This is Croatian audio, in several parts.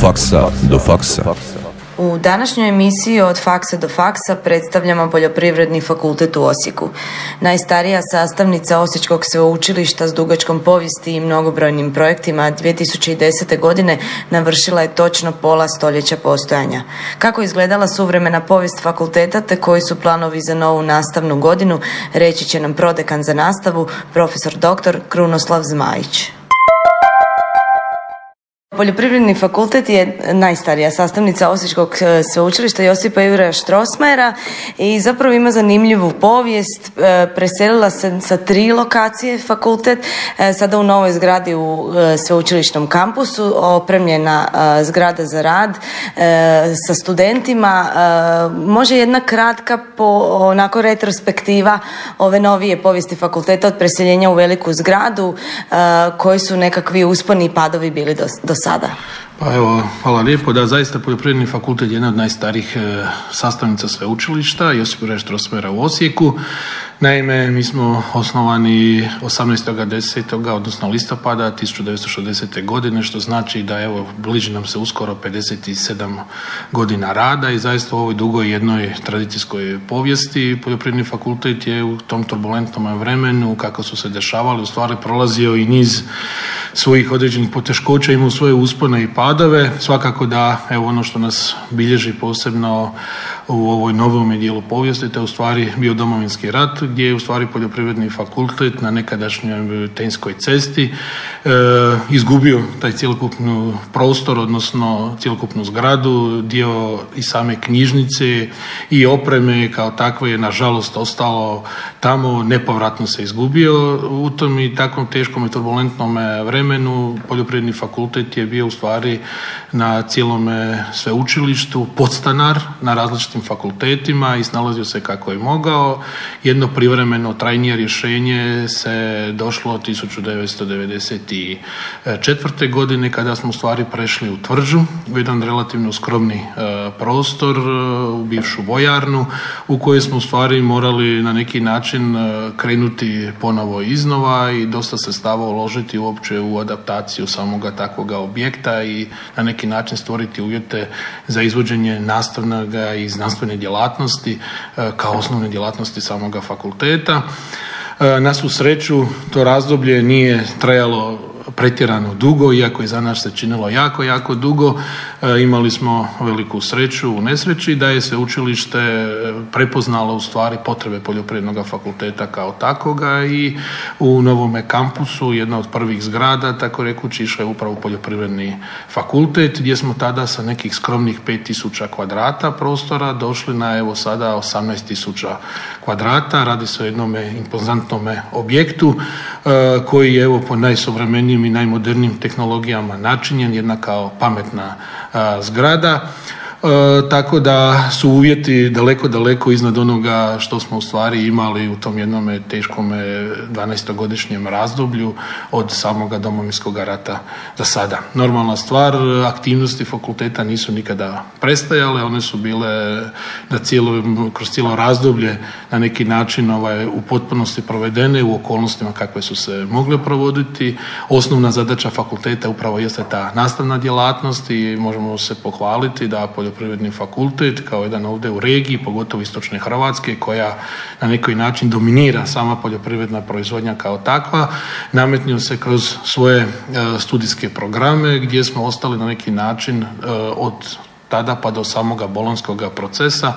faksa do faksa. U današnjoj emisiji od faksa do faksa predstavljamo Poljoprivredni fakultet u Osijeku. Najstarija sastavnica Osječkog sveučilišta s dugačkom povijesti i mnogobrojnim projektima 2010. godine navršila je točno pola stoljeća postojanja. Kako izgledala suvremena povijest fakulteta te koji su planovi za novu nastavnu godinu, reći će nam prodekan za nastavu, profesor dr. Krunoslav Zmajić. Poljoprivredni fakultet je najstarija sastavnica Osječkog e, sveučilišta Josipa Juraja Štrosmajera i zapravo ima zanimljivu povijest. E, preselila se sa tri lokacije fakultet, e, sada u novoj zgradi u sveučilišnom kampusu, opremljena zgrada za rad sa studentima. Može jedna kratka po onako retrospektiva ove novije povijesti fakulteta od preseljenja u veliku zgradu koji su nekakvi usponi i padovi bili do, do sada? Pa evo, hvala lijepo. Da, zaista Poljoprivredni fakultet je jedna od najstarijih e, sastavnica sveučilišta Josip Strossmayera u Osijeku. Naime, mi smo osnovani 18.10. odnosno listopada 1960. godine, što znači da evo, bliži nam se uskoro 57 godina rada i zaista u ovoj dugoj jednoj tradicijskoj povijesti Poljoprivredni fakultet je u tom turbulentnom vremenu, kako su se dešavali, u stvari prolazio i niz svojih određenih poteškoća, imao svoje uspone i padove. Svakako da, evo ono što nas bilježi posebno u ovoj novom dijelu povijesti, to je stvari bio domovinski rat, gdje je stvari poljoprivredni fakultet na nekadašnjoj Tenskoj cesti e, izgubio taj cjelokupni prostor, odnosno cjelokupnu zgradu, dio i same knjižnice i opreme kao takve je nažalost ostalo tamo, nepovratno se izgubio. U tom i takvom teškom i turbulentnom vremenu poljoprivredni fakultet je bio u stvari na cijelome sveučilištu podstanar na različitim fakultetima i snalazio se kako je mogao. Jedno privremeno trajnije rješenje se došlo 1994. godine kada smo stvari prešli u Tvrđu, u jedan relativno skromni e, prostor, e, u bivšu vojarnu, u kojoj smo stvari morali na neki način e, krenuti ponovo iznova i dosta se stava uložiti uopće u adaptaciju samoga takvoga objekta i na neki način stvoriti uvjete za izvođenje nastavnog i znanstvene djelatnosti kao osnovne djelatnosti samoga fakulteta. Na svu sreću to razdoblje nije trajalo pretjerano dugo, iako je za nas se činilo jako, jako dugo. E, imali smo veliku sreću u nesreći da je se učilište e, prepoznalo stvari potrebe poljoprivrednog fakulteta kao takoga i u novome kampusu jedna od prvih zgrada, tako rekući, išla je upravo poljoprivredni fakultet gdje smo tada sa nekih skromnih 5000 kvadrata prostora došli na evo sada 18.000 kvadrata. Radi se o jednom impozantnom objektu e, koji je evo po najsuvremenijim i najmodernijim tehnologijama načinjen, jedna kao pametna zgrada E, tako da su uvjeti daleko, daleko iznad onoga što smo u stvari imali u tom jednom teškom 12-godišnjem razdoblju od samoga domovinskog rata za sada. Normalna stvar, aktivnosti fakulteta nisu nikada prestajale, one su bile na cijelo, kroz cijelo razdoblje na neki način ovaj, u potpunosti provedene u okolnostima kakve su se mogle provoditi. Osnovna zadaća fakulteta upravo jeste ta nastavna djelatnost i možemo se pohvaliti da poljoprivredni fakultet kao jedan ovdje u regiji, pogotovo istočne Hrvatske koja na neki način dominira sama poljoprivredna proizvodnja kao takva, nametnio se kroz svoje e, studijske programe gdje smo ostali na neki način e, od tada pa do samoga bolonskog procesa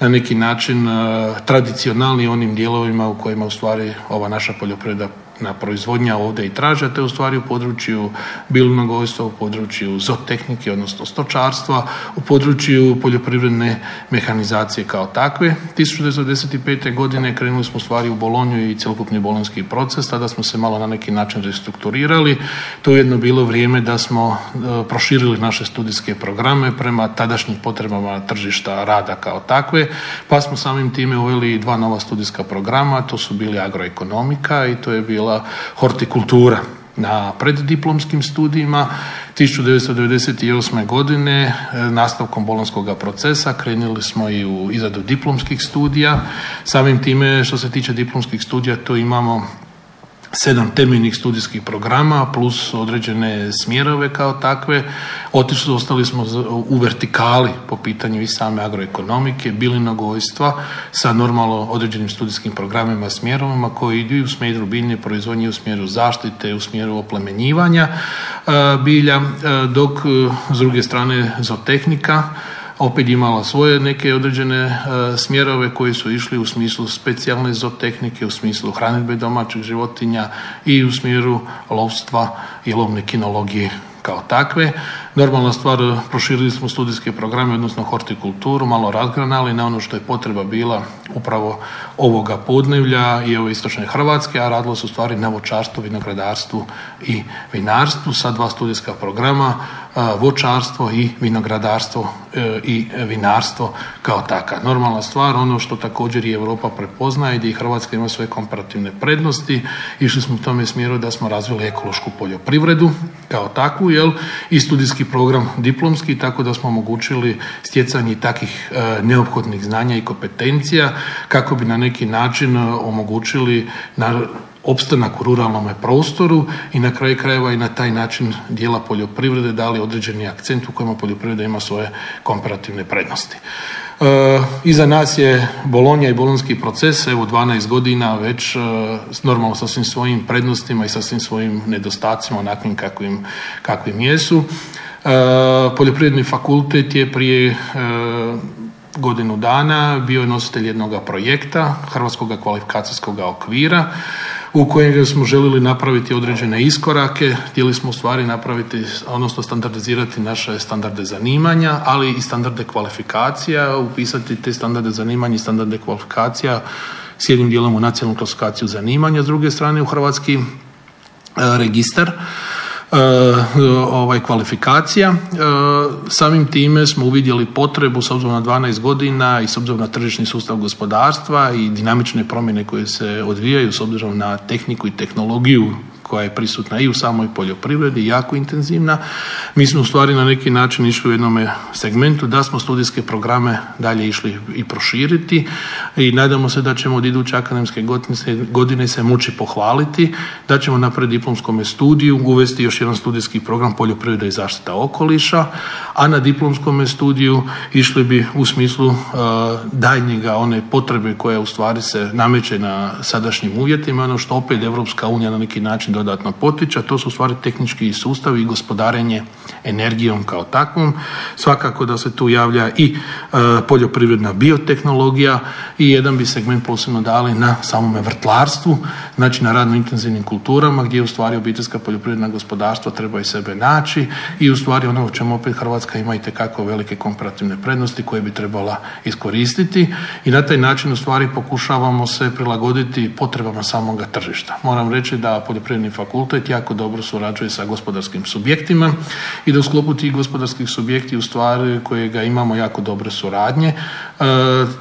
na neki način e, tradicionalni onim dijelovima u kojima u stvari ova naša poljoprivreda na proizvodnja ovdje i traže, te u stvari u području biljnogojstva, u području zootehnike, odnosno stočarstva, u području poljoprivredne mehanizacije kao takve. 1995. godine krenuli smo stvari u Bolonju i cjelokupni bolonski proces, tada smo se malo na neki način restrukturirali. To je jedno bilo vrijeme da smo e, proširili naše studijske programe prema tadašnjim potrebama tržišta rada kao takve, pa smo samim time uveli dva nova studijska programa, to su bili agroekonomika i to je bilo hortikultura. Na preddiplomskim studijima 1998. godine e, nastavkom bolonskog procesa krenuli smo i u izradu diplomskih studija. Samim time što se tiče diplomskih studija to imamo sedam temeljnih studijskih programa plus određene smjerove kao takve. Otišli, ostali smo u vertikali po pitanju i same agroekonomike, bilinogojstva sa normalno određenim studijskim programima, smjerovima koji idu u smjeru biljne proizvodnje, u smjeru zaštite, u smjeru oplemenjivanja e, bilja, e, dok e, s druge strane zootehnika opet imala svoje neke određene e, smjerove koji su išli u smislu specijalne zootehnike, u smislu hranidbe domaćih životinja i u smjeru lovstva i lovne kinologije kao takve. Normalna stvar, proširili smo studijske programe, odnosno hortikulturu, malo razgranali na ono što je potreba bila upravo ovoga podnevlja i ove istočne Hrvatske, a radilo se u stvari na voćarstvu, vinogradarstvu i vinarstvu sa dva studijska programa, voćarstvo i vinogradarstvo e, i vinarstvo kao taka. Normalna stvar, ono što također i Europa prepoznaje gdje i Hrvatska ima svoje komparativne prednosti, išli smo u tome smjeru da smo razvili ekološku poljoprivredu kao takvu, jel, i studijski program diplomski, tako da smo omogućili stjecanje takih e, neophodnih znanja i kompetencija kako bi na neki način e, omogućili na opstanak u ruralnom prostoru i na kraju krajeva i na taj način dijela poljoprivrede dali određeni akcent u kojima poljoprivreda ima svoje komparativne prednosti. E, iza nas je Bolonja i bolonski proces, evo 12 godina već e, normalno sa svim svojim prednostima i sa svim svojim nedostacima onakvim kakvim, kakvim jesu. E, poljoprivredni fakultet je prije e, godinu dana bio je nositelj jednog projekta Hrvatskog kvalifikacijskog okvira u kojem smo željeli napraviti određene iskorake, htjeli smo stvari napraviti, odnosno standardizirati naše standarde zanimanja, ali i standarde kvalifikacija, upisati te standarde zanimanja i standarde kvalifikacija s jednim dijelom u nacionalnu klasifikaciju zanimanja, s druge strane u hrvatski e, registar ovaj kvalifikacija. E, samim time smo uvidjeli potrebu s obzirom na 12 godina i s obzirom na tržišni sustav gospodarstva i dinamične promjene koje se odvijaju s obzirom na tehniku i tehnologiju koja je prisutna i u samoj poljoprivredi, jako intenzivna. Mi smo u stvari na neki način išli u jednom segmentu da smo studijske programe dalje išli i proširiti i nadamo se da ćemo od iduće akademske godine se moći pohvaliti, da ćemo na diplomskom studiju uvesti još jedan studijski program poljoprivreda i zaštita okoliša, a na diplomskom studiju išli bi u smislu uh, daljnjega one potrebe koje u stvari se nameće na sadašnjim uvjetima, ono što opet Evropska unija na neki način dodatno potiče, a to su stvari tehnički sustavi i gospodarenje energijom kao takvom. Svakako da se tu javlja i e, poljoprivredna biotehnologija i jedan bi segment posebno dali na samome vrtlarstvu, znači na radno intenzivnim kulturama gdje u stvari obiteljska poljoprivredna gospodarstva treba i sebe naći i u stvari ono u čemu opet Hrvatska ima i tekako velike komparativne prednosti koje bi trebala iskoristiti i na taj način u stvari pokušavamo se prilagoditi potrebama samoga tržišta. Moram reći da poljoprivredni fakultet jako dobro surađuje sa gospodarskim subjektima i da u sklopu tih gospodarskih subjekti u stvari kojega imamo jako dobre suradnje. E,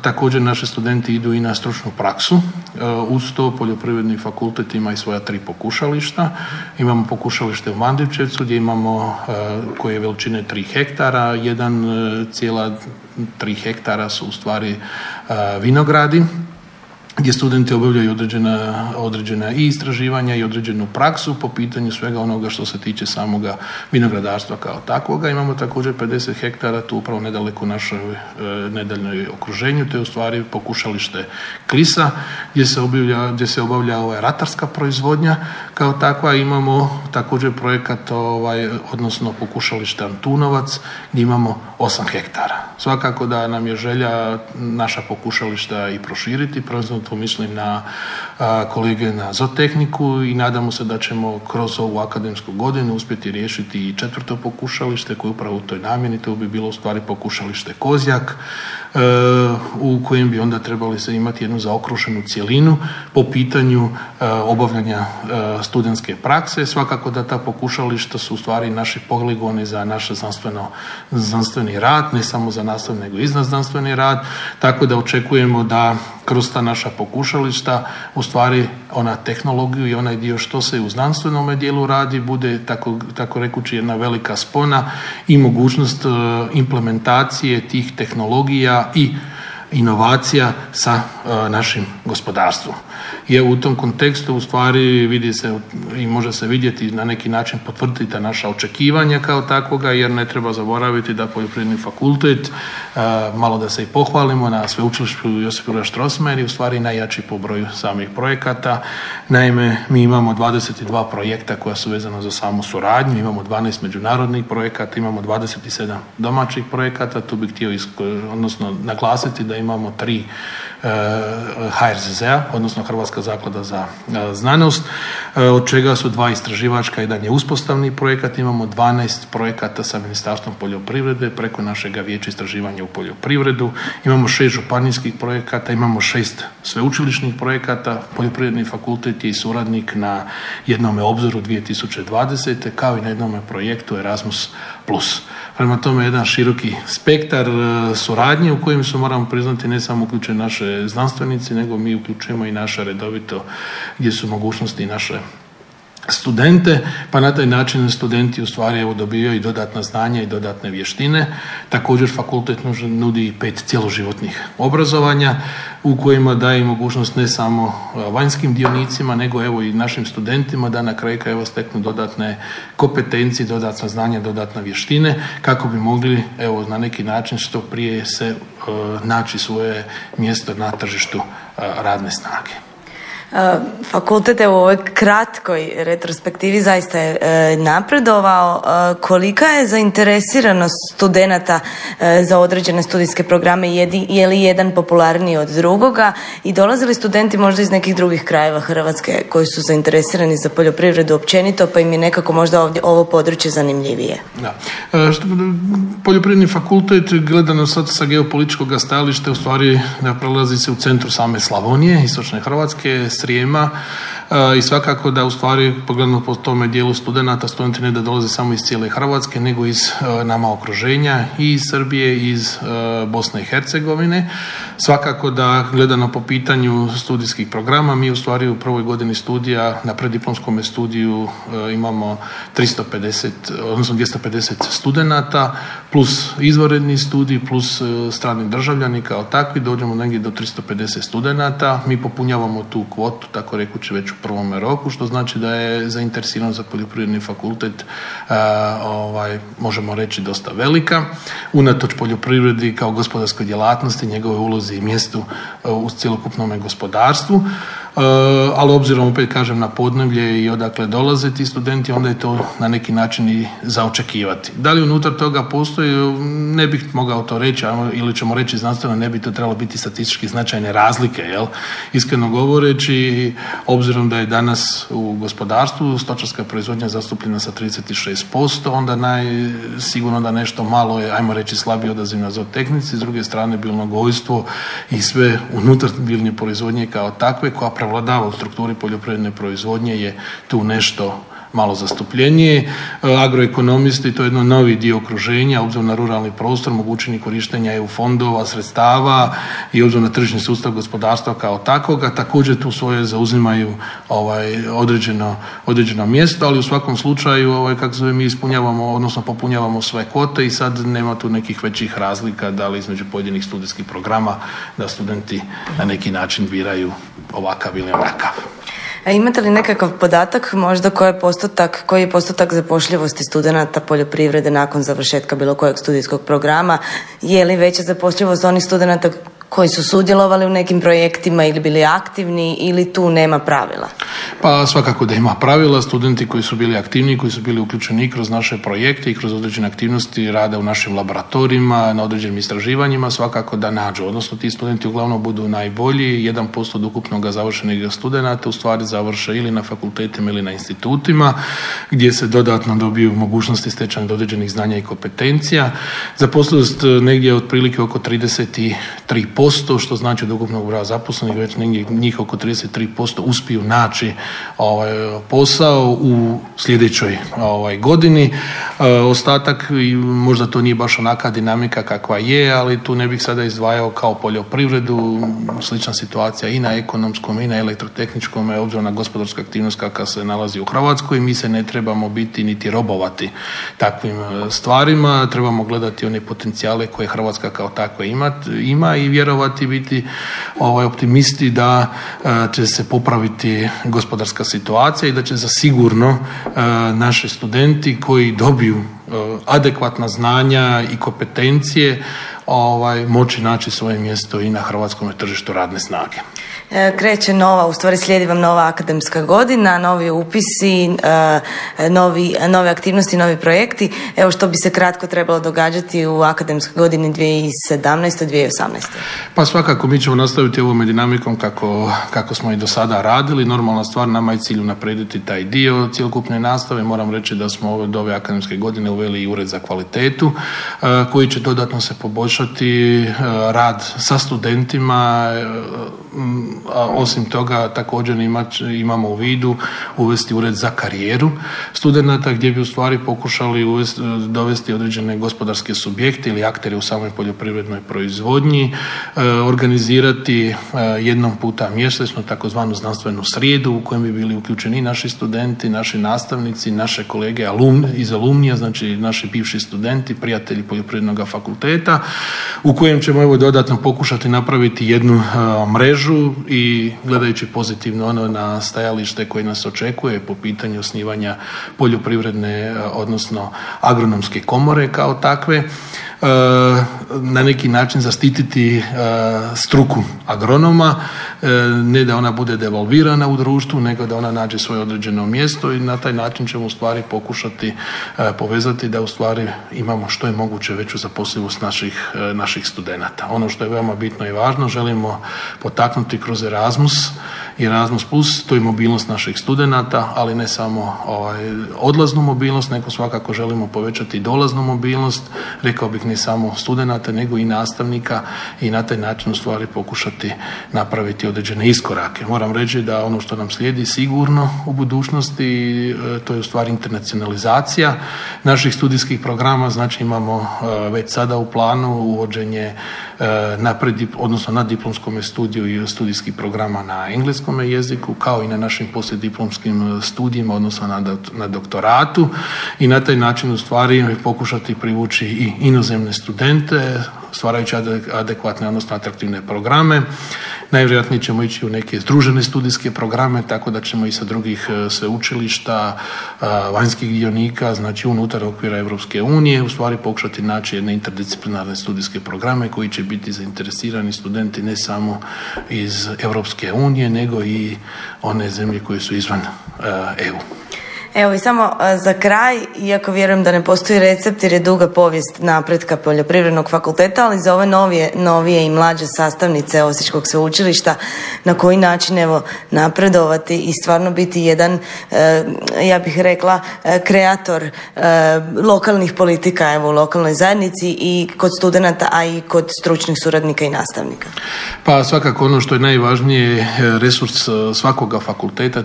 također naši studenti idu i na stručnu praksu. E, uz to poljoprivredni fakultet ima i svoja tri pokušališta. Imamo pokušalište u Mandivčevcu gdje imamo e, koje veličine tri hektara, jedan cijela tri hektara su u stvari vinogradi gdje studenti obavljaju određena, određena i istraživanja i određenu praksu po pitanju svega onoga što se tiče samoga vinogradarstva kao takvoga. Imamo također 50 hektara tu upravo nedaleko našoj e, nedaljnoj okruženju, to je u stvari pokušalište Klisa gdje se obavlja, gdje se obavlja ovaj, ratarska proizvodnja kao takva. Imamo također projekat ovaj, odnosno pokušalište Antunovac gdje imamo 8 hektara. Svakako da nam je želja naša pokušališta i proširiti, prvenstveno tu mislim na kolege na zootehniku i nadamo se da ćemo kroz ovu akademsku godinu uspjeti riješiti i četvrto pokušalište koje upravo u toj namjeni, to bi bilo u stvari pokušalište Kozjak, e, u kojem bi onda trebali se imati jednu zaokruženu cjelinu po pitanju e, obavljanja e, studentske prakse. Svakako da ta pokušališta su u stvari naši poligoni za naš znanstveno, znanstveni rad, ne samo za nastavni nego i znanstveni rad, tako da očekujemo da kroz ta naša pokušališta u stvari ona tehnologiju i onaj dio što se u znanstvenom dijelu radi bude tako, tako rekući jedna velika spona i mogućnost e, implementacije tih tehnologija i inovacija sa e, našim gospodarstvom. Je u tom kontekstu u stvari vidi se i može se vidjeti na neki način potvrditi ta naša očekivanja kao takvoga jer ne treba zaboraviti da poljoprivredni fakultet malo da se i pohvalimo na sveučilištu Josip Juraj Strossmayer je u stvari najjači po broju samih projekata. Naime, mi imamo 22 projekta koja su vezana za samu suradnju, imamo 12 međunarodnih projekata, imamo 27 domaćih projekata, tu bih htio odnosno naglasiti da imamo tri HRZZ-a, odnosno Hrvatska zaklada za e, znanost, e, od čega su dva istraživačka, jedan je uspostavni projekat, imamo 12 projekata sa Ministarstvom poljoprivrede preko našega vijeća istraživanja u poljoprivredu, imamo šest županijskih projekata, imamo šest sveučilišnih projekata, poljoprivredni fakultet je i suradnik na jednome obzoru 2020. kao i na jednome projektu Erasmus+. Prema tome jedan široki spektar e, suradnje u kojem su, moramo priznati, ne samo uključeni naše znanstvenici, nego mi uključujemo i naše redovito gdje su mogućnosti naše studente, pa na taj način studenti u stvari evo dobijaju i dodatna znanja i dodatne vještine. Također fakultet nudi i pet cjeloživotnih obrazovanja u kojima daje mogućnost ne samo vanjskim dionicima, nego evo i našim studentima da na kraju evo steknu dodatne kompetencije, dodatna znanja, dodatne vještine kako bi mogli evo na neki način što prije se naći svoje mjesto na tržištu radne snage. Fakultet u ovoj kratkoj retrospektivi zaista je e, napredovao. E, kolika je zainteresiranost studenata e, za određene studijske programe? Je li jedan popularniji od drugoga? I dolazili studenti možda iz nekih drugih krajeva Hrvatske koji su zainteresirani za poljoprivredu općenito, pa im je nekako možda ovdje ovo područje zanimljivije? Da. Poljoprivredni fakultet, gledano sad sa geopolitičkog stajališta, u stvari prelazi se u centru same Slavonije, istočne Hrvatske, Srijema i svakako da u stvari pogledano po tome dijelu studenata, studenti ne da dolaze samo iz cijele Hrvatske, nego iz nama okruženja i iz Srbije i iz Bosne i Hercegovine. Svakako da gledano po pitanju studijskih programa, mi u stvari u prvoj godini studija na prediplomskom studiju imamo 350, odnosno 250 studenata, plus izvanredni studij, plus strani državljani kao takvi, dođemo negdje do 350 studenata. Mi popunjavamo tu kvotu, tako rekući već u prvome roku, što znači da je zainteresiran za poljoprivredni fakultet ovaj, možemo reći dosta velika. Unatoč poljoprivredi kao gospodarskoj djelatnosti, njegove ulozi i mjestu u cjelokupnom gospodarstvu. E, ali obzirom opet kažem na podneblje i odakle dolaze ti studenti, onda je to na neki način i zaočekivati. Da li unutar toga postoji, ne bih mogao to reći, ili ćemo reći znanstveno, ne bi to trebalo biti statistički značajne razlike, jel? Iskreno govoreći, obzirom da je danas u gospodarstvu stočarska proizvodnja zastupljena sa 36%, onda naj, sigurno da nešto malo je, ajmo reći, slabiji odaziv na zootehnici, s druge strane bilnogojstvo i sve unutar biljne proizvodnje kao takve koja prevladava u strukturi poljoprivredne proizvodnje je tu nešto malo zastupljenije. E, agroekonomisti, to je jedno novi dio okruženja, obzirom na ruralni prostor, mogućenje korištenja EU fondova, sredstava i obzirom na tržišni sustav gospodarstva kao takvoga, također tu svoje zauzimaju ovaj, određeno, određeno mjesto, ali u svakom slučaju, ovaj, kako se mi ispunjavamo, odnosno popunjavamo sve kvote i sad nema tu nekih većih razlika da li između pojedinih studijskih programa da studenti na neki način biraju ovakav ili onakav. A imate li nekakav podatak možda koji je postotak, koji je postotak zapošljivosti studenata poljoprivrede nakon završetka bilo kojeg studijskog programa? Je li veća zapošljivost onih studenata koji su sudjelovali u nekim projektima ili bili aktivni ili tu nema pravila? Pa svakako da ima pravila. Studenti koji su bili aktivni, koji su bili uključeni kroz naše projekte i kroz određene aktivnosti rada u našim laboratorijima, na određenim istraživanjima, svakako da nađu. Odnosno ti studenti uglavnom budu najbolji. 1% od ukupnog završenih studenata u stvari završe ili na fakultetima ili na institutima gdje se dodatno dobiju mogućnosti stečanja određenih znanja i kompetencija. Zaposlenost negdje otprilike oko 33 posto što znači od ukupnog broja zaposlenih već negdje njih oko 33% uspiju naći ovaj, posao u sljedećoj ovaj, godini. E, ostatak, možda to nije baš onaka dinamika kakva je, ali tu ne bih sada izdvajao kao poljoprivredu, slična situacija i na ekonomskom i na elektrotehničkom, obzirom na gospodarsku aktivnost kakva se nalazi u Hrvatskoj. Mi se ne trebamo biti niti robovati takvim e, stvarima, trebamo gledati one potencijale koje Hrvatska kao takva ima, ima i vjerujem vjerovati, biti ovaj, optimisti da će se popraviti gospodarska situacija i da će za sigurno naši studenti koji dobiju adekvatna znanja i kompetencije ovaj, moći naći svoje mjesto i na hrvatskom tržištu radne snage. E, kreće nova, u stvari slijedi vam nova akademska godina, novi upisi, e, novi, nove aktivnosti, novi projekti. Evo što bi se kratko trebalo događati u akademskoj godini 2017-2018. Pa svakako mi ćemo nastaviti ovom dinamikom kako, kako smo i do sada radili. Normalna stvar nama je cilj naprediti taj dio cjelokupne nastave. Moram reći da smo do ove akademske godine uveli i ured za kvalitetu e, koji će dodatno se poboljšati rad sa studentima a osim toga također imamo u vidu uvesti ured za karijeru studenata gdje bi u stvari pokušali dovesti određene gospodarske subjekte ili aktere u samoj poljoprivrednoj proizvodnji, e, organizirati e, jednom puta mjesečno takozvanu znanstvenu srijedu u kojem bi bili uključeni naši studenti, naši nastavnici, naše kolege alum, iz alumnija, znači naši bivši studenti, prijatelji poljoprivrednog fakulteta, u kojem ćemo evo dodatno pokušati napraviti jednu e, mrežu i gledajući pozitivno ono na stajalište koje nas očekuje po pitanju osnivanja poljoprivredne, odnosno agronomske komore kao takve, na neki način zaštititi e, struku agronoma, e, ne da ona bude devalvirana u društvu, nego da ona nađe svoje određeno mjesto i na taj način ćemo u stvari pokušati povezati da u stvari imamo što je moguće veću zaposlivost naših, naših studenata. Ono što je veoma bitno i važno, želimo potaknuti kroz Erasmus Erasmus Plus, to je mobilnost naših studenata, ali ne samo ovaj, odlaznu mobilnost, nego svakako želimo povećati dolaznu mobilnost, rekao bih ne samo studenata, nego i nastavnika i na taj način u stvari pokušati napraviti određene iskorake. Moram reći da ono što nam slijedi sigurno u budućnosti, e, to je u stvari internacionalizacija naših studijskih programa, znači imamo e, već sada u planu uvođenje e, na odnosno na diplomskom studiju i studijskih programa na engleskom jeziku, kao i na našim poslijediplomskim studijima, odnosno na, na doktoratu. I na taj način u stvari pokušati privući i inozemne studente, stvarajući adekvatne, odnosno atraktivne programe. Najvjerojatnije ćemo ići u neke združene studijske programe, tako da ćemo i sa drugih e, sveučilišta, e, vanjskih dionika, znači unutar okvira Europske unije, u stvari pokušati naći jedne interdisciplinarne studijske programe koji će biti zainteresirani studenti ne samo iz Europske unije, nego i one zemlje koje su izvan EU. E Evo i samo e, za kraj, iako vjerujem da ne postoji recept jer je duga povijest napretka poljoprivrednog fakulteta, ali za ove novije, novije i mlađe sastavnice Osječkog sveučilišta na koji način evo napredovati i stvarno biti jedan, e, ja bih rekla, e, kreator lokalnih politika evo u lokalnoj zajednici i kod studenata, a i kod stručnih suradnika i nastavnika. Pa svakako ono što je najvažnije resurs svakoga fakulteta,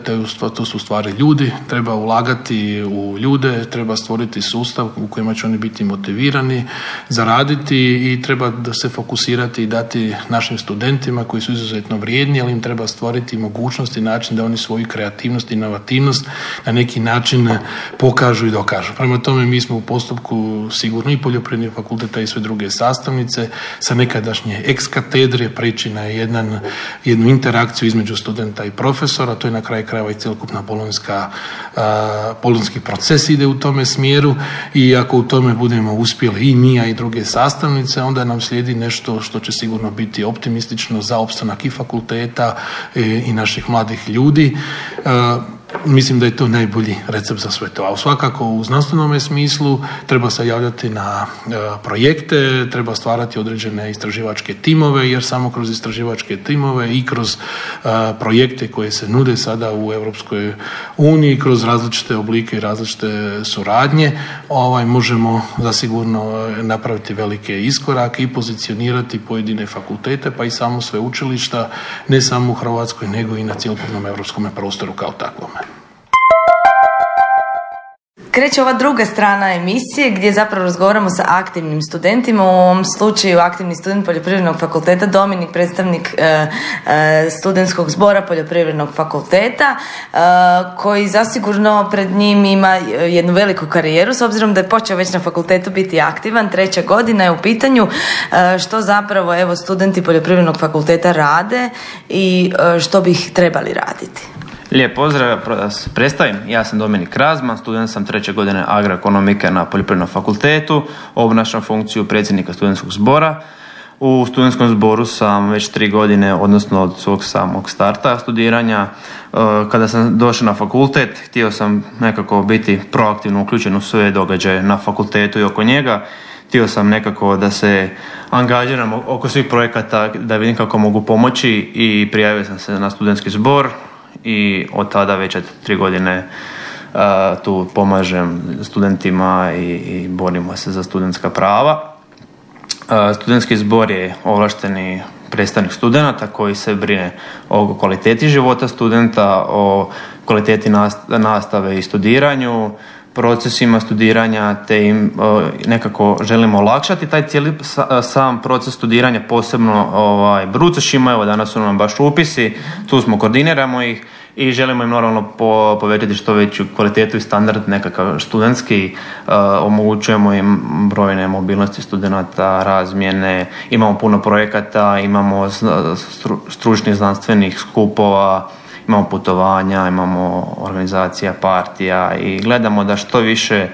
to su stvari ljudi, treba ulagati ulagati u ljude, treba stvoriti sustav u kojima će oni biti motivirani, zaraditi i treba da se fokusirati i dati našim studentima koji su izuzetno vrijedni, ali im treba stvoriti mogućnost i način da oni svoju kreativnost i inovativnost na neki način pokažu i dokažu. Prema tome mi smo u postupku sigurno i poljoprivrednih fakulteta i sve druge sastavnice sa nekadašnje ex katedre preći na jedan, jednu interakciju između studenta i profesora, to je na kraju krajeva i cjelokupna bolonjska polonski proces ide u tome smjeru i ako u tome budemo uspjeli i mi, a i druge sastavnice, onda nam slijedi nešto što će sigurno biti optimistično za opstanak i fakulteta e, i naših mladih ljudi Mislim da je to najbolji recept za sve to. A svakako u znanstvenom smislu treba se javljati na e, projekte, treba stvarati određene istraživačke timove, jer samo kroz istraživačke timove i kroz e, projekte koje se nude sada u Europskoj uniji, kroz različite oblike i različite suradnje, ovaj, možemo zasigurno e, napraviti velike iskorake i pozicionirati pojedine fakultete, pa i samo sve učilišta, ne samo u Hrvatskoj, nego i na cjelokupnom europskom prostoru kao takvome. Kreće ova druga strana emisije gdje zapravo razgovaramo sa aktivnim studentima. U ovom slučaju aktivni student Poljoprivrednog fakulteta Dominik, predstavnik e, e, studentskog zbora Poljoprivrednog fakulteta koji zasigurno pred njim ima jednu veliku karijeru s obzirom da je počeo već na fakultetu biti aktivan. Treća godina je u pitanju što zapravo evo studenti Poljoprivrednog fakulteta rade i što bi ih trebali raditi. Lijep pozdrav, da se predstavim. Ja sam Dominik Razman, student sam treće godine agroekonomike na Poljoprivrednom fakultetu, obnašam funkciju predsjednika studentskog zbora. U studentskom zboru sam već tri godine, odnosno od svog samog starta studiranja. E, kada sam došao na fakultet, htio sam nekako biti proaktivno uključen u sve događaje na fakultetu i oko njega. Htio sam nekako da se angažiram oko svih projekata, da vidim kako mogu pomoći i prijavio sam se na studentski zbor i od tada već tri godine uh, tu pomažem studentima i, i borimo se za studentska prava. Uh, studentski zbor je ovlašteni predstavnik studenata koji se brine o kvaliteti života studenta, o kvaliteti nastave i studiranju, procesima studiranja te im nekako želimo olakšati taj cijeli sam proces studiranja posebno ovaj, brucošima, evo danas su nam baš upisi, tu smo koordiniramo ih i želimo im normalno po, povećati što veću kvalitetu i standard nekakav studentski, omogućujemo im brojne mobilnosti studenata, razmjene, imamo puno projekata, imamo stručnih znanstvenih skupova, imamo putovanja, imamo organizacija, partija i gledamo da što više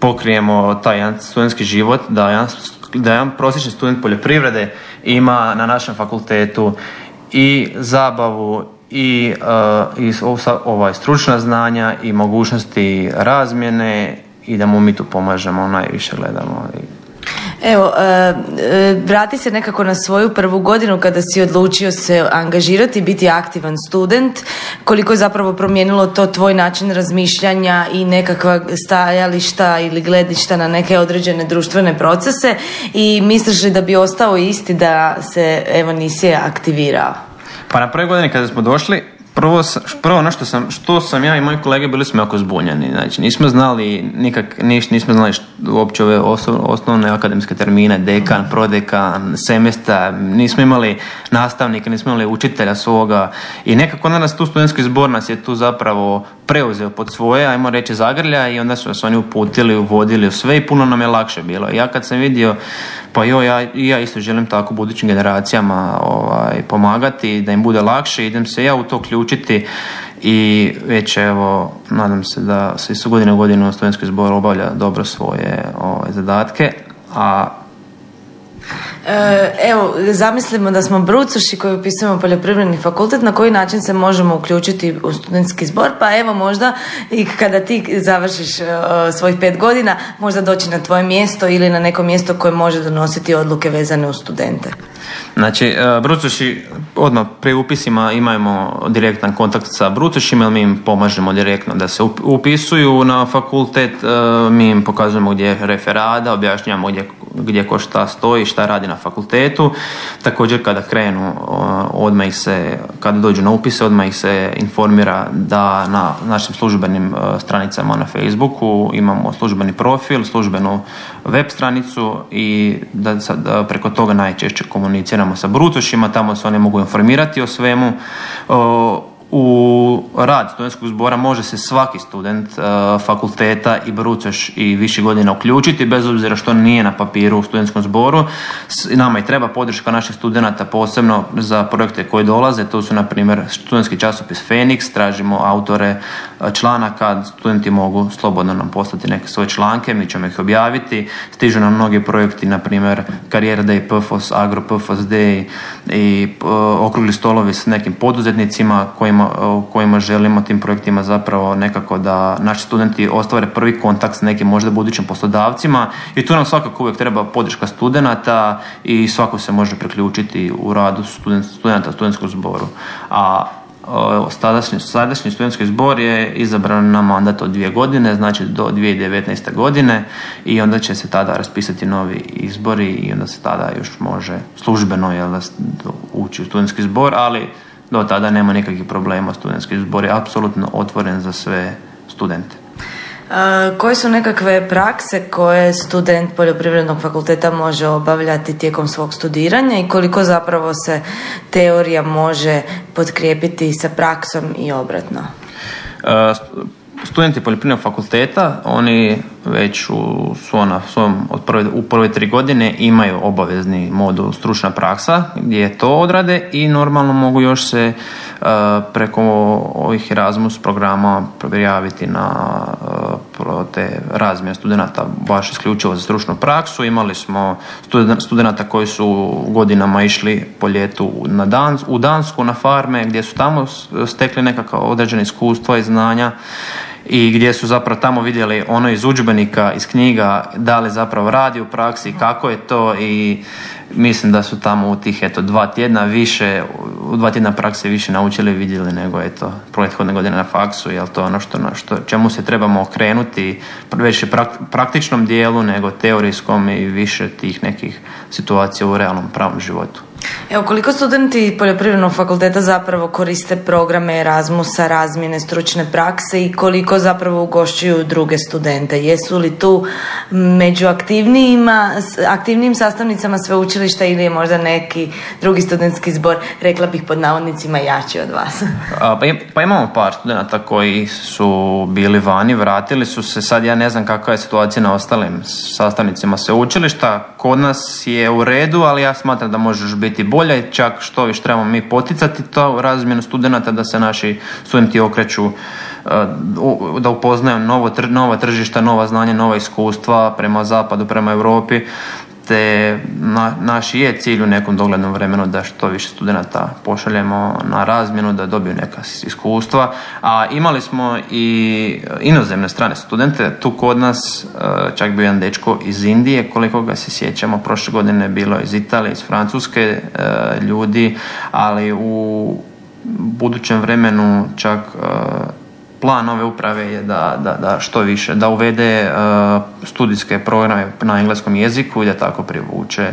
pokrijemo taj jedan studentski život, da jedan, da jedan prosječni student poljoprivrede ima na našem fakultetu i zabavu i, uh, i ovaj, stručna znanja i mogućnosti razmjene i da mu mi tu pomažemo, najviše gledamo i Evo, e, e, vrati se nekako na svoju prvu godinu kada si odlučio se angažirati, biti aktivan student, koliko je zapravo promijenilo to tvoj način razmišljanja i nekakva stajališta ili gledišta na neke određene društvene procese i misliš li da bi ostao isti da se evo nisi aktivirao? Pa na prvoj godini kada smo došli, Prvo, prvo ono što sam, što sam ja i moji kolege bili smo jako zbunjeni. Znači, nismo znali nikak, niš, nismo znali što, uopće ove osnovne akademske termine, dekan, prodekan, semestar, nismo imali nastavnika, nismo imali učitelja svoga i nekako onda nas tu studentski zbor nas je tu zapravo preuzeo pod svoje, ajmo reći zagrlja i onda su nas oni uputili, uvodili u sve i puno nam je lakše bilo. Ja kad sam vidio, pa jo, ja, ja isto želim tako budućim generacijama ovaj, pomagati, da im bude lakše, idem se ja u to uključiti i već evo, nadam se da se su godine u godinu studentski zbor obavlja dobro svoje ovaj, zadatke, a evo, zamislimo da smo brucoši koji upisujemo poljoprivredni fakultet, na koji način se možemo uključiti u studentski zbor, pa evo možda i kada ti završiš uh, svojih pet godina, možda doći na tvoje mjesto ili na neko mjesto koje može donositi odluke vezane u studente. Znači, e, brucoši odmah pri upisima imamo direktan kontakt sa brucošima, jer mi im pomažemo direktno da se upisuju na fakultet, mi im pokazujemo gdje je referada, objašnjavamo gdje, gdje ko šta stoji, šta radi na fakultetu. Također kada krenu, odmah ih se, kada dođu na upise, odmah ih se informira da na našim službenim e, stranicama na Facebooku imamo službeni profil, službenu web stranicu i da, da preko toga najčešće komuniciramo sa brutošima, tamo se oni mogu informirati o svemu u rad studentskog zbora može se svaki student e, fakulteta i brucoš i više godina uključiti bez obzira što nije na papiru u studentskom zboru. Nama i treba podrška naših studenata posebno za projekte koji dolaze. To su na primjer studentski časopis Fenix, tražimo autore e, članaka, studenti mogu slobodno nam poslati neke svoje članke, mi ćemo ih objaviti. Stižu nam mnogi projekti, na primjer Career Day, PFOS, Agro PFOS Day i e, okrugli stolovi s nekim poduzetnicima kojima kojima, kojima želimo tim projektima zapravo nekako da naši studenti ostvare prvi kontakt s nekim možda budućim poslodavcima i tu nam svakako uvijek treba podrška studenata i svako se može priključiti u radu student, studenta studentskog zboru. A sadašnji, sadašnji studentski zbor je izabran na mandat od dvije godine, znači do 2019. godine i onda će se tada raspisati novi izbori i onda se tada još može službeno jel, ući u studentski zbor, ali do tada nema nikakvih problema. Studentski zbor je apsolutno otvoren za sve studente. koje su nekakve prakse koje student poljoprivrednog fakulteta može obavljati tijekom svog studiranja i koliko zapravo se teorija može potkrijepiti sa praksom i obratno? Studenti poljoprivrednog fakulteta, oni već u svom, svom od prve, u prve tri godine imaju obavezni modul stručna praksa gdje to odrade i normalno mogu još se uh, preko ovih Erasmus programa prijaviti na uh, te razmjene studenta baš isključivo za stručnu praksu. Imali smo studenta koji su godinama išli po ljetu na Dans, u Dansku na farme gdje su tamo stekli nekakav određene iskustva i znanja i gdje su zapravo tamo vidjeli ono iz udžbenika, iz knjiga, da li zapravo radi u praksi, kako je to i mislim da su tamo u tih eto dva tjedna više, u dva tjedna prakse više naučili i vidjeli nego eto prethodne godine na faksu, jel to ono što, što čemu se trebamo okrenuti više praktičnom dijelu nego teorijskom i više tih nekih situacija u realnom pravom životu. Evo, koliko studenti poljoprivrednog fakulteta zapravo koriste programe Erasmusa, razmjene, stručne prakse i koliko zapravo ugošćuju druge studente? Jesu li tu među aktivnijima, aktivnijim sastavnicama sveučilišta ili je možda neki drugi studentski zbor, rekla bih pod navodnicima, jači od vas? Pa, pa imamo par studenta koji su bili vani, vratili su se, sad ja ne znam kakva je situacija na ostalim sastavnicima sveučilišta. Kod nas je u redu, ali ja smatram da možeš biti bolja i čak što više trebamo mi poticati to razmjenu studenata da se naši studenti okreću e, da upoznaju novo, nova tržišta, nova znanja, nova iskustva prema zapadu, prema Europi te na, naš je cilj u nekom doglednom vremenu da što više studenata pošaljemo na razmjenu, da dobiju neka iskustva. A imali smo i inozemne strane studente, tu kod nas e, čak bio jedan dečko iz Indije, koliko ga se sjećamo, prošle godine bilo iz Italije, iz Francuske e, ljudi, ali u budućem vremenu čak e, plan ove uprave je da, da, da što više, da uvede uh, studijske programe na engleskom jeziku i da tako privuče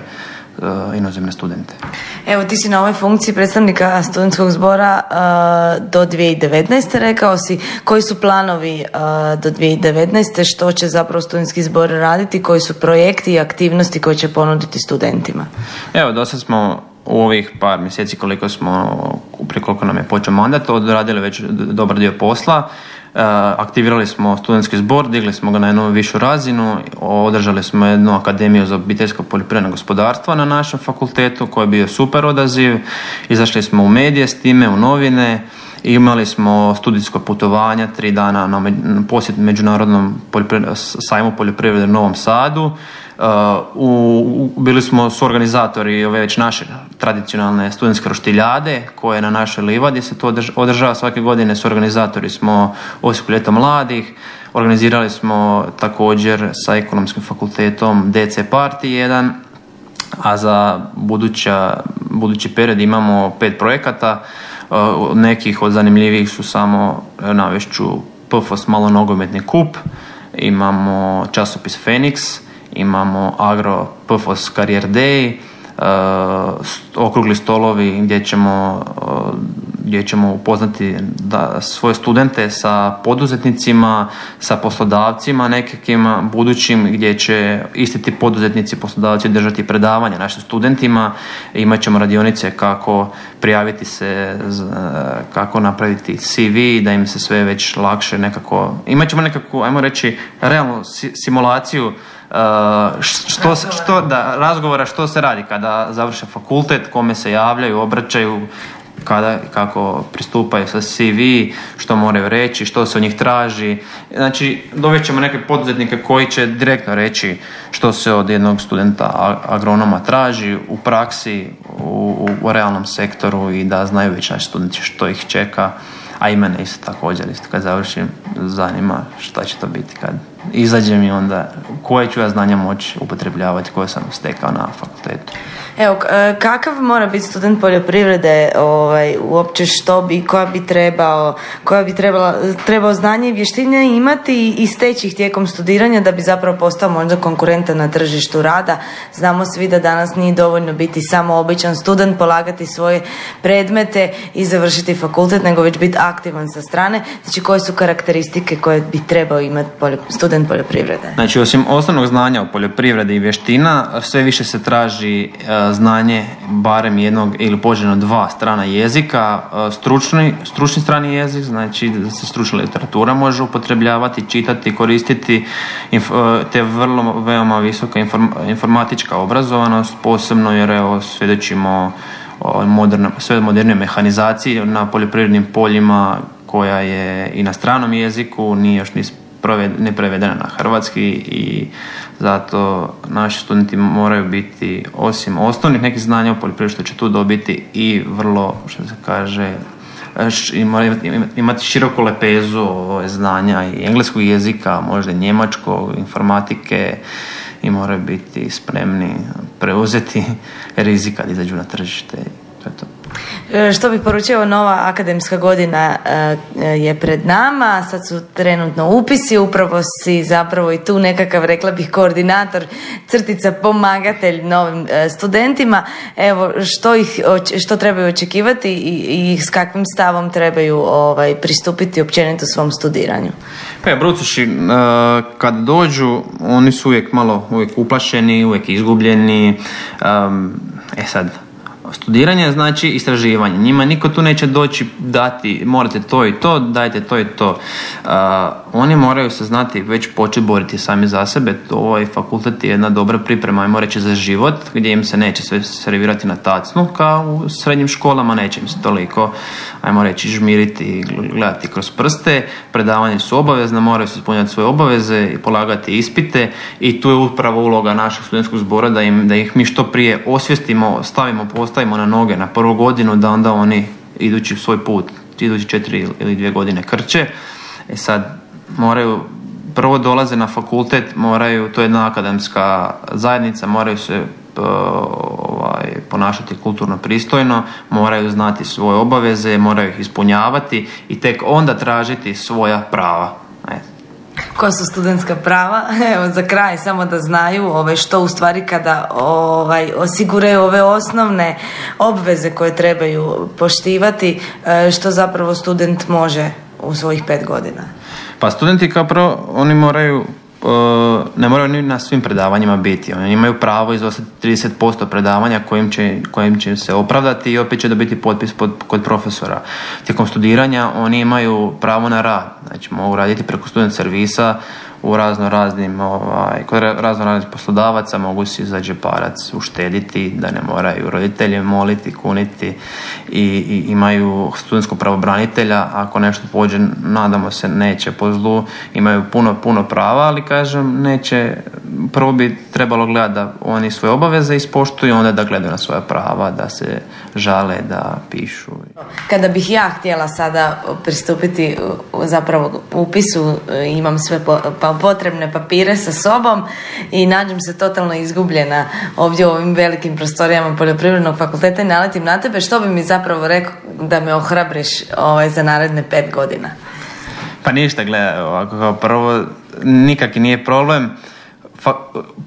uh, inozemne studente. Evo, ti si na ovoj funkciji predstavnika studentskog zbora uh, do 2019. rekao si koji su planovi do 2019. što će zapravo studentski zbor raditi, koji su projekti i aktivnosti koje će ponuditi studentima? Evo, do sad smo u ovih par mjeseci koliko smo, prije koliko nam je počeo mandat, odradili već dobar dio posla. E, aktivirali smo studentski zbor, digli smo ga na jednu višu razinu, održali smo jednu akademiju za obiteljsko poljoprivredno gospodarstvo na našem fakultetu koji je bio super odaziv. Izašli smo u medije s time, u novine, imali smo studijsko putovanja, tri dana na posjet međunarodnom sajmu poljoprivrede u Novom Sadu u, bili smo su organizatori ove već naše tradicionalne studentske roštiljade koje na našoj livadi se to održava svake godine. Su organizatori smo Osijeku ljeto mladih. Organizirali smo također sa ekonomskim fakultetom DC Party jedan, a za buduća, budući period imamo pet projekata. Nekih od zanimljivih su samo, navešću, PFOS malo nogometni kup, imamo časopis Fenix, imamo Agro PFOS Career Day, uh, okrugli stolovi gdje ćemo, gdje ćemo upoznati da svoje studente sa poduzetnicima, sa poslodavcima nekakvima budućim gdje će isti ti poduzetnici poslodavci držati predavanja našim studentima. Imat ćemo radionice kako prijaviti se, kako napraviti CV, da im se sve već lakše nekako... Imat ćemo nekakvu, ajmo reći, realnu simulaciju što, što, da, razgovora što se radi kada završe fakultet, kome se javljaju, obraćaju, kada, kako pristupaju sa CV, što moraju reći, što se od njih traži. Znači, ćemo neke poduzetnike koji će direktno reći što se od jednog studenta agronoma traži u praksi, u, u realnom sektoru i da znaju već naši studenti što ih čeka, a i mene isto također, isto kad završim, zanima šta će to biti kad izađem i onda koje ću ja znanja moći upotrebljavati koje sam stekao na fakultetu. Evo, e, kakav mora biti student poljoprivrede, ovaj, uopće što bi, koja bi trebao, koja bi trebala, trebao znanje i vještine imati i steći ih tijekom studiranja da bi zapravo postao možda konkurentan na tržištu rada. Znamo svi da danas nije dovoljno biti samo običan student, polagati svoje predmete i završiti fakultet, nego već biti aktivan sa strane. Znači, koje su karakteristike koje bi trebao imati student poljoprivrede? Znači, osim osnovnog znanja o poljoprivredi i vještina, sve više se traži e, znanje barem jednog ili poželjno dva strana jezika, e, stručni, stručni strani jezik, znači da se stručna literatura može upotrebljavati, čitati, koristiti, e, te vrlo veoma visoka informatička obrazovanost, posebno jer evo svjedočimo moderno, sve modernoj mehanizaciji na poljoprivrednim poljima koja je i na stranom jeziku, nije još ni ne prevedena na hrvatski i zato naši studenti moraju biti osim osnovnih nekih znanja u poljoprivredi što će tu dobiti i vrlo, što se kaže, i moraju imati široku lepezu znanja i engleskog jezika, možda njemačkog, informatike i moraju biti spremni preuzeti rizik kad izađu na tržište. To je to. E, što bih poručio, nova akademska godina e, je pred nama, sad su trenutno upisi, upravo si zapravo i tu nekakav, rekla bih, koordinator, crtica, pomagatelj novim e, studentima. Evo, što, ih, što trebaju očekivati i, i s kakvim stavom trebaju ovaj, pristupiti općenito svom studiranju? Pa je, brucuši, kad dođu, oni su uvijek malo uvijek uplašeni, uvijek izgubljeni. E sad, Studiranje znači istraživanje. Njima niko tu neće doći dati, morate to i to, dajte to i to. Uh, oni moraju se znati već početi boriti sami za sebe. Ovaj fakultet je jedna dobra priprema, ajmo reći, za život, gdje im se neće sve servirati na tacnu, kao u srednjim školama, neće im se toliko, ajmo reći, žmiriti i gledati kroz prste. Predavanje su obavezne, moraju se ispunjati svoje obaveze i polagati ispite i tu je upravo uloga našeg studentskog zbora da, im, da ih mi što prije osvijestimo, stavimo, postavimo na noge na prvu godinu, da onda oni idući svoj put, idući četiri ili dvije godine krče. E sad, moraju prvo dolaze na fakultet, moraju, to je jedna akademska zajednica, moraju se e, ovaj, ponašati kulturno pristojno, moraju znati svoje obaveze, moraju ih ispunjavati i tek onda tražiti svoja prava. Koja su studentska prava? Evo za kraj samo da znaju ovaj, što u stvari kada ovaj, osiguraju ove osnovne obveze koje trebaju poštivati, e, što zapravo student može u svojih pet godina. Pa studenti kao prvo, oni moraju ne moraju ni na svim predavanjima biti. Oni imaju pravo izostati 30% predavanja kojim će, kojim će se opravdati i opet će dobiti potpis pod, kod profesora. Tijekom studiranja oni imaju pravo na rad. Znači mogu raditi preko student servisa u razno raznim, ovaj, kod razno raznih poslodavaca mogu si za džeparac uštediti, da ne moraju roditelje moliti, kuniti i, i imaju studentskog pravobranitelja, ako nešto pođe, nadamo se, neće po zlu, imaju puno, puno prava, ali kažem, neće, prvo bi trebalo gledati da oni svoje obaveze ispoštuju, onda da gledaju na svoja prava, da se žale, da pišu. Kada bih ja htjela sada pristupiti zapravo upisu, imam sve pa potrebne papire sa sobom i nađem se totalno izgubljena ovdje u ovim velikim prostorijama poljoprivrednog fakulteta i naletim na tebe, što bi mi zapravo rekao da me ohrabriš ovaj, za naredne pet godina? Pa ništa, gledaj, ovako kao prvo, nikakvi nije problem.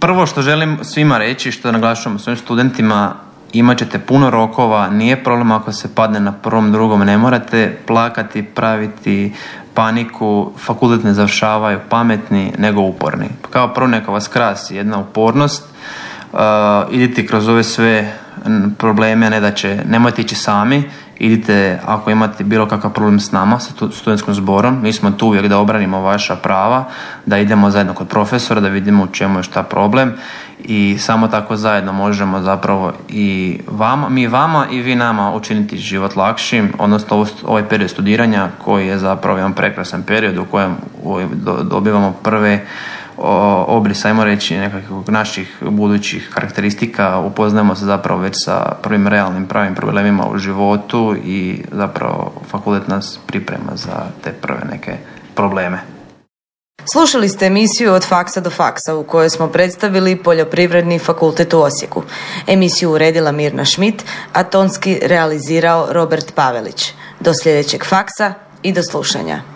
prvo što želim svima reći, što naglašavam svojim studentima, imat ćete puno rokova, nije problem ako se padne na prvom, drugom, ne morate plakati, praviti paniku, fakultet ne završavaju pametni, nego uporni. Kao prvo neka vas krasi jedna upornost, uh, idite kroz ove sve probleme, ne da će, nemojte ići sami, idite ako imate bilo kakav problem s nama, sa studentskom zborom, mi smo tu uvijek da obranimo vaša prava, da idemo zajedno kod profesora, da vidimo u čemu je šta problem i samo tako zajedno možemo zapravo i vama, mi vama i vi nama učiniti život lakšim, odnosno ovaj period studiranja koji je zapravo jedan prekrasan period u kojem dobivamo prve obris, ajmo reći, nekakvog naših budućih karakteristika, upoznamo se zapravo već sa prvim realnim pravim problemima u životu i zapravo fakultet nas priprema za te prve neke probleme. Slušali ste emisiju Od faksa do faksa u kojoj smo predstavili Poljoprivredni fakultet u Osijeku. Emisiju uredila Mirna Šmit, a tonski realizirao Robert Pavelić. Do sljedećeg faksa i do slušanja.